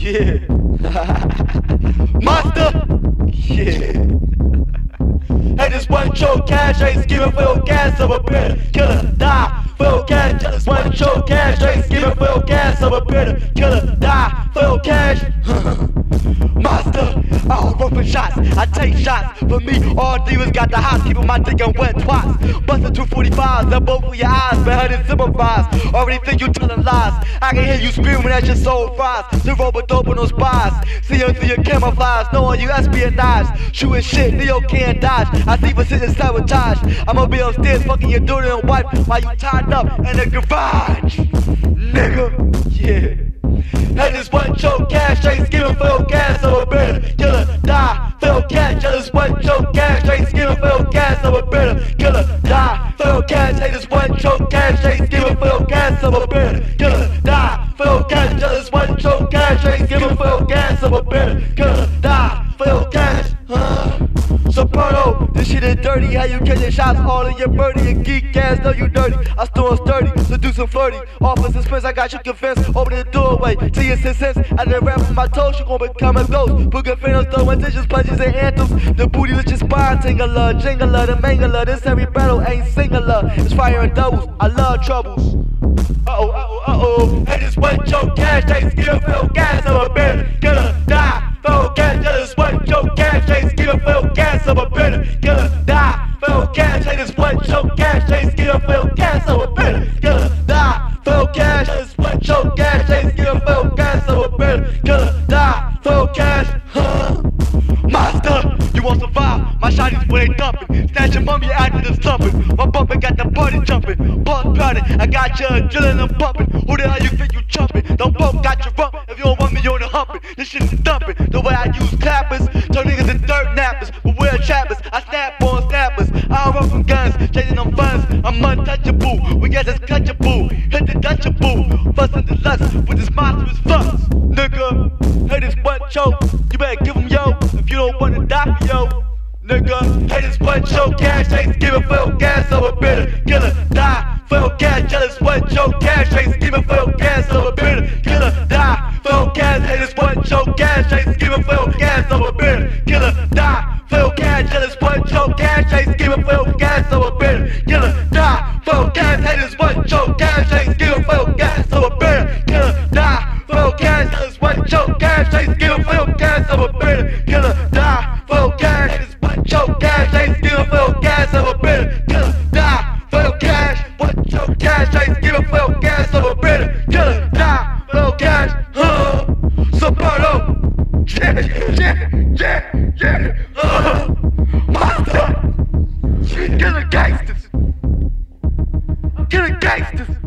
Yeah. Monster. Yeah. Hey, this one choke cash ain't skimming for your gas, so a better killer die for your cash. Just one choke cash ain't skimming for your gas, so a better killer die for your cash. Take shots. For me, all divas got the hots, keeping my dick on wet twats. Bustin' 245s, up both of your eyes, better than sympathize. Already think you telling lies. I can hear you screaming at your soul fries. Zero but dope on those spies. See you through your camouflage, knowing you espionage. Shooting shit, Neo can't dodge. I see precision sabotage. I'ma be upstairs fucking your daughter and wife while you tied up in the garage. Nigga, yeah. Hey, this one choke cash, ain't skimming for your gas, for cash. Hey, this one choke cash, ain't skimming for your gas, so a better killer die for your cash. Hey, this one choke cash, ain't skimming for your gas, so a better killer die for your cash. Huh? Soprano, this shit is dirty. How you catching shots all in your birdie and geek ass know you dirty. I still sturdy, so do some flirty. Offer suspense, I got you convinced. Open the doorway, see your sense. I done rap from my toes, you gon' become a ghost. Put good fingers, throwing dishes, punches, and anthems. The booty let your spine tingler, jingler, the mangler. This every battle ain't singular. It's fire and doubles. I love troubles. Uh oh, uh oh, uh oh. Hey, this one choke cash, ain't skill, feel gas, I'm a better die. Feel cash, hey, this one choke cash, ain't skill, feel gas, I'm a better gonna die. Feel cash, this one choke cash, ain't skill, feel gas, I'm a better gonna die. Feel cash, huh? Monster, you won't survive. My shotties when they dumping. Snatch your mummy after the slumping. My bumper got the party jumping. Bug powder, I got you drilling and pumping. Who the hell you think you jumping? Don't bump, got you rump. If you don't want me, you're the humping. This shit is dumping. The way I use clappers, turn niggas into dirt nappers. But we're trappers. I snap on snappers. I run from guns, chasing them funds. I'm untouchable. We got this catchable. Hit the Dutchable. Fussing the lust with this monstrous fucks. Nigga, hey, this butt choke. You better give 'em yo. If you don't wanna die for yo. Nigga, hey, this one choke cash ain't giving for your gas, so a better killer die for your cash. Jealous one choke cash ain't giving for your gas, so a better killer die for your cash. Hey, this one choke cash ain't giving for your gas, so a giving for your gas, so a better killer die for your cash. This one choke cash ain't giving for your gas, so a better killer die for your cash. Jealous one choke cash ain't giving for your gas, so a better killer die for your cash. This one choke cash ain't giving for your gas, so a better killer die for your cash. One choke cash ain't giving for your gas, so a better killer die for your cash. Huh? Soprano. Yeah, yeah, yeah, yeah. Uh, monster. Killing gangsters. I'm killing gangsters.